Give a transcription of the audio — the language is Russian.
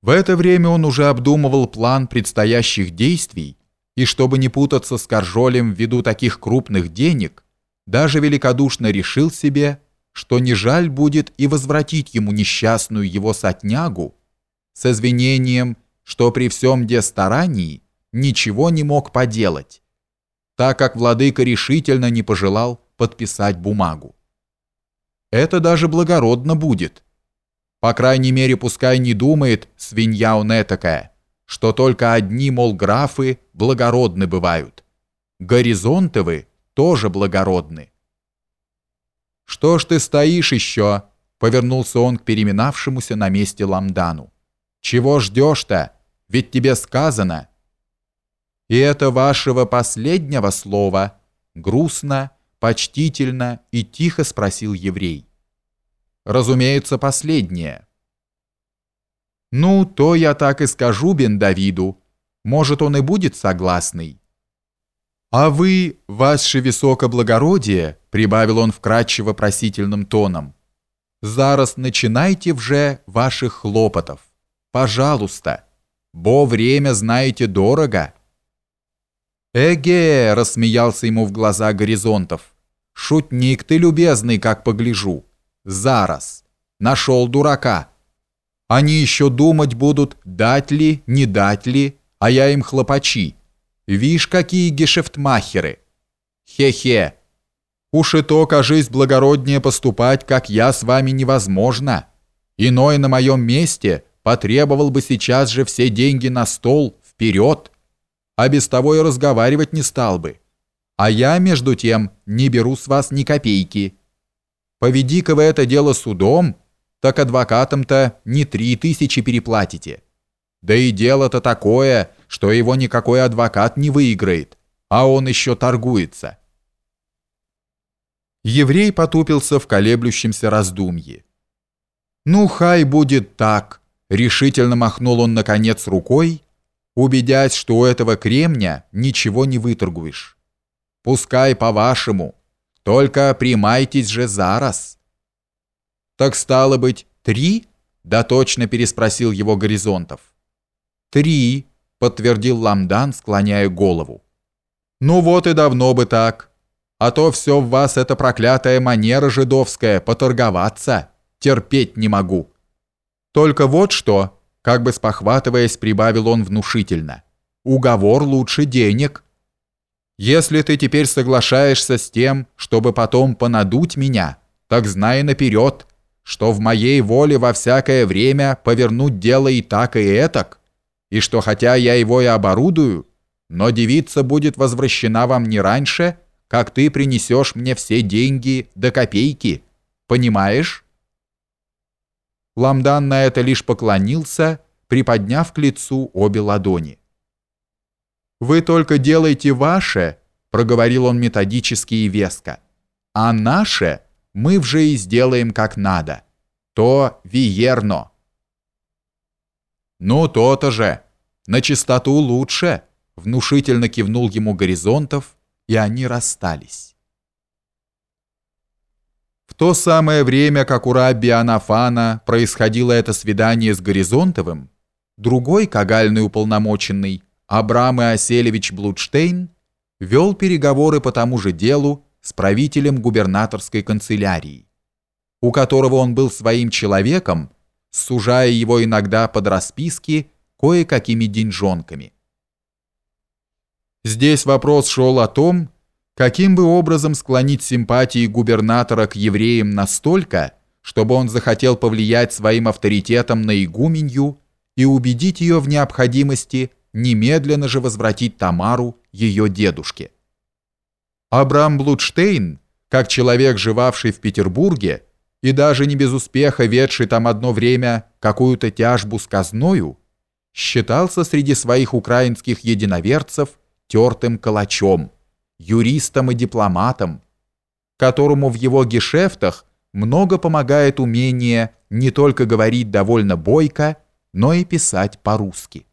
В это время он уже обдумывал план предстоящих действий, и чтобы не путаться с Коржолем ввиду таких крупных денег, даже великодушно решил себе, что не жаль будет и возвратить ему несчастную его сотнягу с извинением, что при всем де старании ничего не мог поделать, так как владыка решительно не пожелал подписать бумагу. Это даже благородно будет – по крайней мере, пускай не думает свинья он этакая, что только одни, мол, графы благородны бывают. Горизонтовы тоже благородны. «Что ж ты стоишь еще?» — повернулся он к переминавшемуся на месте Ламдану. «Чего ждешь-то? Ведь тебе сказано». «И это вашего последнего слова?» — грустно, почтительно и тихо спросил еврей. Разумеется, последнее. Ну, то я так и скажу бен Давиду. Может, он и будет согласный. А вы, ваше высокоблагородие, прибавил он вкрадчиво просительным тоном, зараз начинайте вже ваших хлопотов. Пожалуйста, бо время знаете дорого. Эге, рассмеялся ему в глаза горизонтов. Шутник ты любезный, как погляжу. Зараз. Нашел дурака. Они еще думать будут, дать ли, не дать ли, а я им хлопачи. Вишь, какие гешефтмахеры. Хе-хе. Уж и то, кажись, благороднее поступать, как я с вами невозможно. Иной на моем месте потребовал бы сейчас же все деньги на стол, вперед. А без того и разговаривать не стал бы. А я, между тем, не беру с вас ни копейки. Поведи-ка вы это дело судом, так адвокатам-то не три тысячи переплатите. Да и дело-то такое, что его никакой адвокат не выиграет, а он еще торгуется. Еврей потупился в колеблющемся раздумье. «Ну, хай будет так», — решительно махнул он наконец рукой, убедясь, что у этого кремня ничего не выторгуешь. «Пускай по-вашему, только примайтесь же зараз. Так стало быть, три? Да точно переспросил его Горизонтов. Три, подтвердил Ламдан, склоняя голову. Ну вот и давно бы так. А то все в вас эта проклятая манера жидовская поторговаться. Терпеть не могу. Только вот что, как бы спохватываясь, прибавил он внушительно. Уговор лучше денег. Если ты теперь соглашаешься с тем, чтобы потом понадуть меня, так знай наперед, что в моей воле во всякое время повернуть дело и так, и этак, и что хотя я его и оборудую, но девица будет возвращена вам не раньше, как ты принесешь мне все деньги до копейки. Понимаешь?» Ламдан на это лишь поклонился, приподняв к лицу обе ладони. «Вы только делайте ваше», — проговорил он методически и веско, «а наше мы вже и сделаем как надо. То виерно». «Ну, то-то же! На чистоту лучше!» — внушительно кивнул ему Горизонтов, и они расстались. В то самое время, как у Рабби Анафана происходило это свидание с Горизонтовым, другой кагальный уполномоченный, Абрам Иоселевич Блудштейн вел переговоры по тому же делу с правителем губернаторской канцелярии, у которого он был своим человеком, сужая его иногда под расписки кое-какими деньжонками. Здесь вопрос шел о том, каким бы образом склонить симпатии губернатора к евреям настолько, чтобы он захотел повлиять своим авторитетом на игуменью и убедить ее в необходимости немедленно же возвратить Тамару ее дедушке. Абрам Блудштейн, как человек, живавший в Петербурге и даже не без успеха ведший там одно время какую-то тяжбу с казною, считался среди своих украинских единоверцев тертым калачом, юристом и дипломатом, которому в его гешефтах много помогает умение не только говорить довольно бойко, но и писать по-русски.